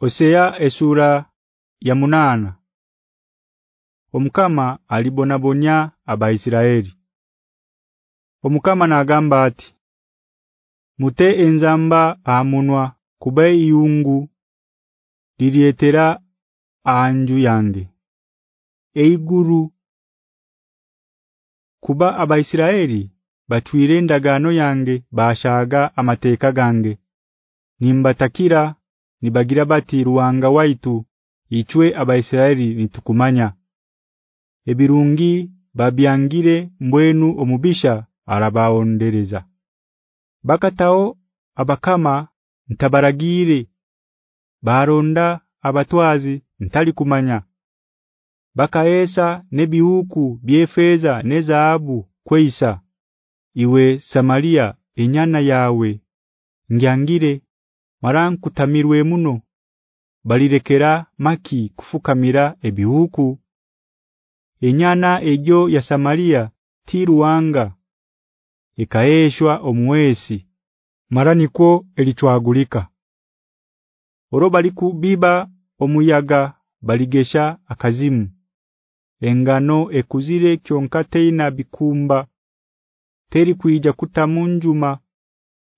Osea esura ya munana. Omukama alibonabonya abaisiraeli Omukama nagamba ati Mute enzamba amunwa kubai yungu lilietera anju yange. Eiguru kuba abaisiraeli batwire ndagano yange bashaga amateka gange. Nimbatakira nibagira bati ruwanga waitu ichwe abaisiraeli nitukumanya. Ebirungi babyangire mbwenu omubisha arabaondereza. Bakatao abakama ntabaragire baronda abatwazi ntali kumanya bakaesa nebihuku byefeza nezaabu kweisa. Iwe Samaria enyana yawe ngyangire marankutamirwe muno. Balirekera maki kufukamira ebihuku. Enyana ejo ya Samaria tiruwanga ikaeshwa omwesi. Maraniko elichwagulika oroba likubiba omuyaga baligesha akazimu. Engano ekuzire kyonkate ina bikumba. Teri kuija kutamunjuma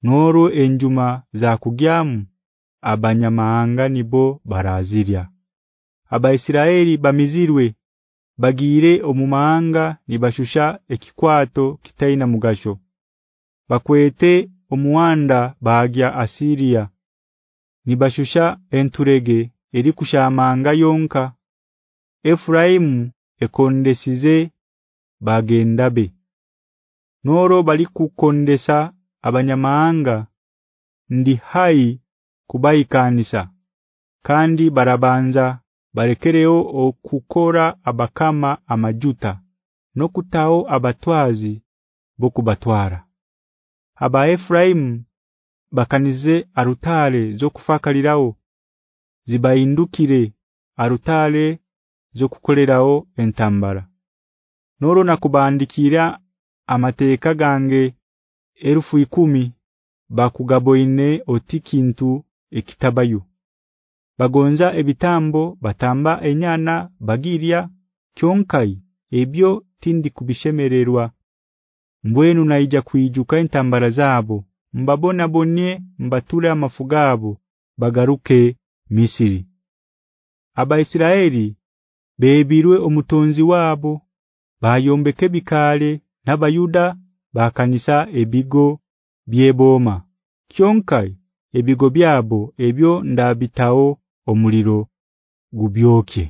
noro enjuma za kugyamu abanyamaanga nibo barazirya. Abaisiraeli bamizirwe bagire omumaanga nibashusha ekikwato kitaina mugasho. Bakwete omuwanda bagya Asiria nibashusha enturege eri kushamanga yonka. Efraimu ekondesize bagendabe Noro balikukondesa abanyamaanga ndi hai kubaikanisha kandi barabanza barekereo okukora abakama amajuta nokutao abatwazi bokubatwara aba Efraim bakanize arutale zo kufakalirao zibayindukire arutale zo kukolerao entambara. Noro nakubandikira amateka gange erufu ikumi bakugaboine otikintu ekitabayo bagonza ebitambo batamba enyana bagiria kyonkai ebyo tindi kubishemererwa. Mbwenu naija kuijuka entambara zabo mbabona bonye mbatule amafugabo bagaruke Misiri. Abaisiraeli bebirwe omutonzi wabo bayombeke bikale nabayuda bakanisa ebigo byeboma kyonkai ebigo byabo ebyo ndabitao omuliro gubyokye